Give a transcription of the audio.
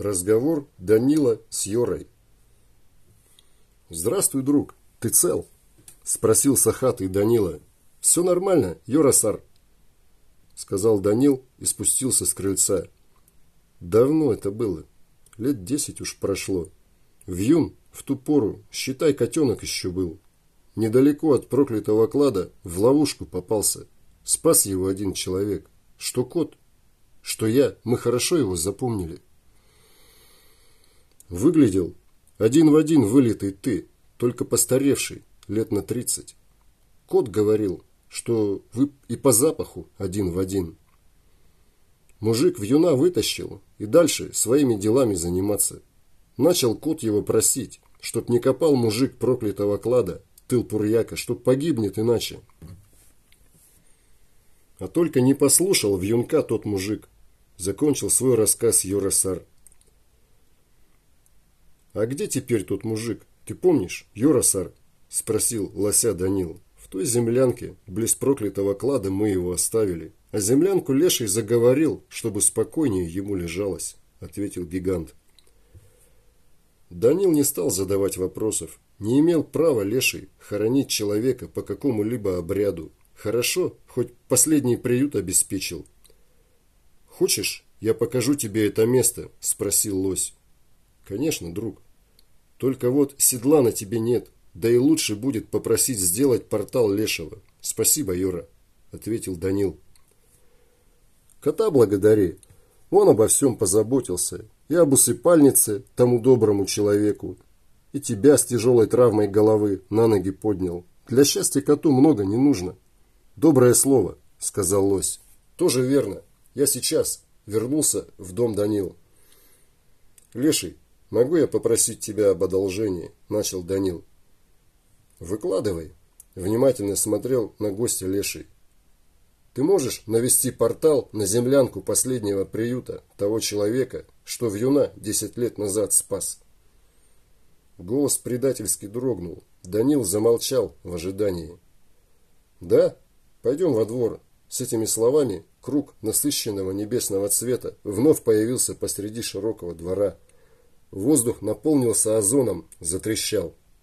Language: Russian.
Разговор Данила с Йорой. «Здравствуй, друг, ты цел?» – спросил сахатый Данила. «Все нормально, Йора-сар», – сказал Данил и спустился с крыльца. Давно это было, лет десять уж прошло. Вьюн в ту пору, считай, котенок еще был. Недалеко от проклятого клада в ловушку попался. Спас его один человек. Что кот, что я, мы хорошо его запомнили. Выглядел один в один вылитый ты, только постаревший, лет на тридцать. Кот говорил, что вы и по запаху один в один. Мужик в юна вытащил и дальше своими делами заниматься. Начал кот его просить, чтоб не копал мужик проклятого клада, тыл пурьяка, чтоб погибнет иначе. А только не послушал в юнка тот мужик. Закончил свой рассказ Юрасар. «А где теперь тот мужик? Ты помнишь, Юрасар?» Спросил лося Данил. «В той землянке, близ проклятого клада, мы его оставили. А землянку леший заговорил, чтобы спокойнее ему лежалось», ответил гигант. Данил не стал задавать вопросов. Не имел права леший хоронить человека по какому-либо обряду. Хорошо, хоть последний приют обеспечил. «Хочешь, я покажу тебе это место?» – спросил лось. «Конечно, друг. Только вот седла на тебе нет, да и лучше будет попросить сделать портал Лешего. Спасибо, Юра», – ответил Данил. «Кота благодари. Он обо всем позаботился. И об усыпальнице тому доброму человеку. И тебя с тяжелой травмой головы на ноги поднял. Для счастья коту много не нужно». «Доброе слово», – сказал лось. «Тоже верно. Я сейчас вернулся в дом Данил». «Леший, «Могу я попросить тебя об одолжении?» – начал Данил. «Выкладывай», – внимательно смотрел на гостя Леший. «Ты можешь навести портал на землянку последнего приюта того человека, что в юна десять лет назад спас?» Голос предательски дрогнул. Данил замолчал в ожидании. «Да? Пойдем во двор». С этими словами круг насыщенного небесного цвета вновь появился посреди широкого двора – Воздух наполнился озоном, затрещал.